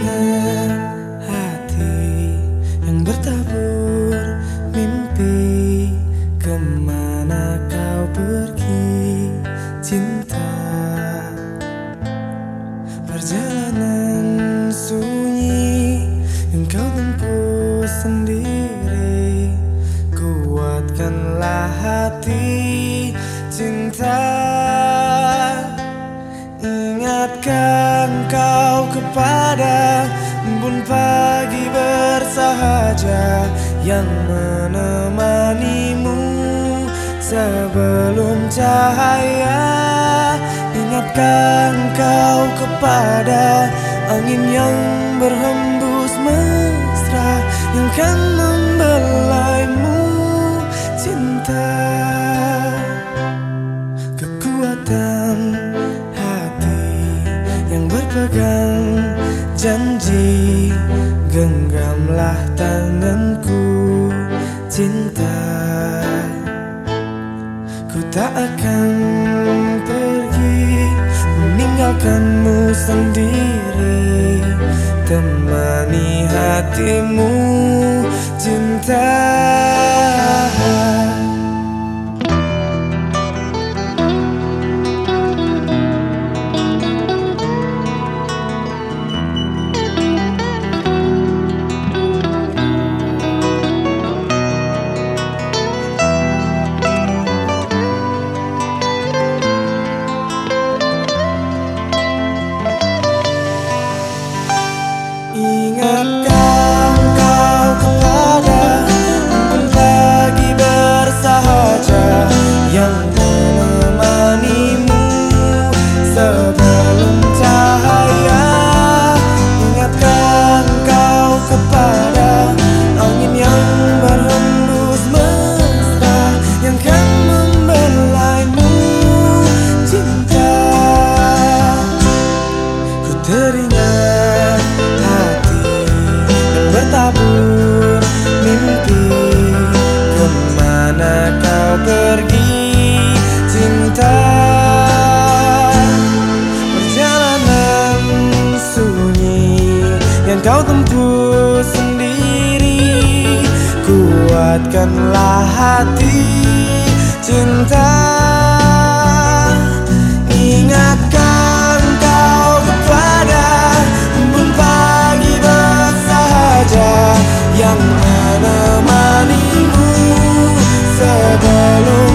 teringat hati yang bertabur mimpi Ke mana kau pergi? Cinta Perjalanan sunyi yang kau tempuh sendiri. Kuatkanlah hati cinta kepada embun pagi bersahaja Yang menemanimu sebelum cahaya. Ingatkan kau kepada angin yang berhembus Genggamlah tanganku cinta. Ku tak akan pergi meninggalkanmu sendiri. Temani hatimu cinta bertabur mimpi Ke mana kau pergi cinta? Perjalanan sunyi yang kau tempuh sendiri. Kuatkanlah hati cinta Yang menemanimu sebelum